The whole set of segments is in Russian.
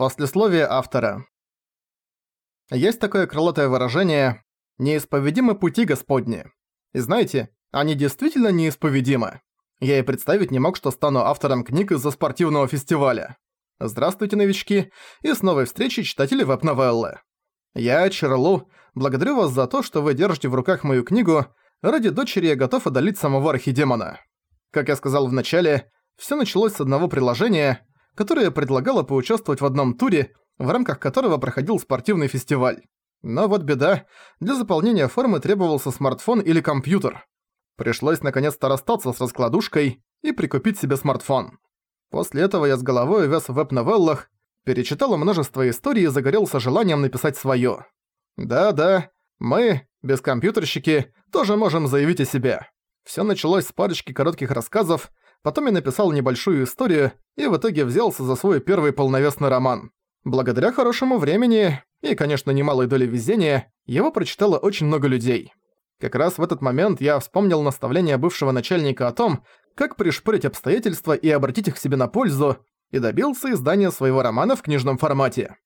Послесловие автора. Есть такое крылатое выражение «неисповедимы пути Господни». И знаете, они действительно неисповедимы. Я и представить не мог, что стану автором книг из-за спортивного фестиваля. Здравствуйте, новички, и с новой встречи читатели веб-новеллы. Я, Чарлу, благодарю вас за то, что вы держите в руках мою книгу «Ради дочери я готов одолеть самого архидемона». Как я сказал в начале, все началось с одного приложения, которая предлагала поучаствовать в одном туре, в рамках которого проходил спортивный фестиваль. Но вот беда, для заполнения формы требовался смартфон или компьютер. Пришлось наконец-то расстаться с раскладушкой и прикупить себе смартфон. После этого я с головой вез в веб-новеллах, перечитал множество историй и загорелся желанием написать своё. Да-да, мы, бескомпьютерщики, тоже можем заявить о себе. Всё началось с парочки коротких рассказов, Потом я написал небольшую историю и в итоге взялся за свой первый полновесный роман. Благодаря хорошему времени и, конечно, немалой доле везения, его прочитало очень много людей. Как раз в этот момент я вспомнил наставление бывшего начальника о том, как пришпорить обстоятельства и обратить их себе на пользу, и добился издания своего романа в книжном формате.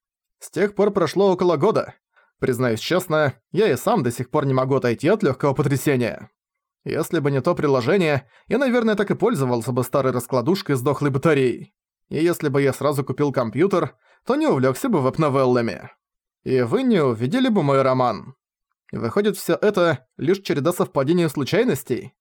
С тех пор прошло около года. Признаюсь честно, я и сам до сих пор не могу отойти от легкого потрясения. Если бы не то приложение, я, наверное, так и пользовался бы старой раскладушкой с дохлой батареей. И если бы я сразу купил компьютер, то не увлёкся бы веб-новеллами. И вы не увидели бы мой роман. Выходит, всё это лишь череда совпадений и случайностей?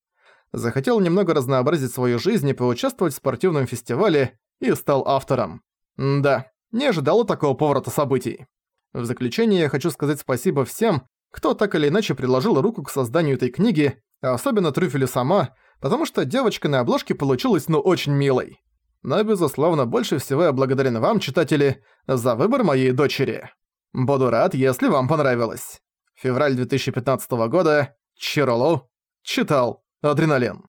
Захотел немного разнообразить свою жизнь и поучаствовать в спортивном фестивале и стал автором. М да, не ожидал такого поворота событий. В заключение я хочу сказать спасибо всем, кто так или иначе приложил руку к созданию этой книги особенно Трюфели сама, потому что девочка на обложке получилась ну очень милой. Но, безусловно, больше всего я благодарен вам, читатели, за выбор моей дочери. Буду рад, если вам понравилось. Февраль 2015 года. Чиролу. Читал. Адреналин.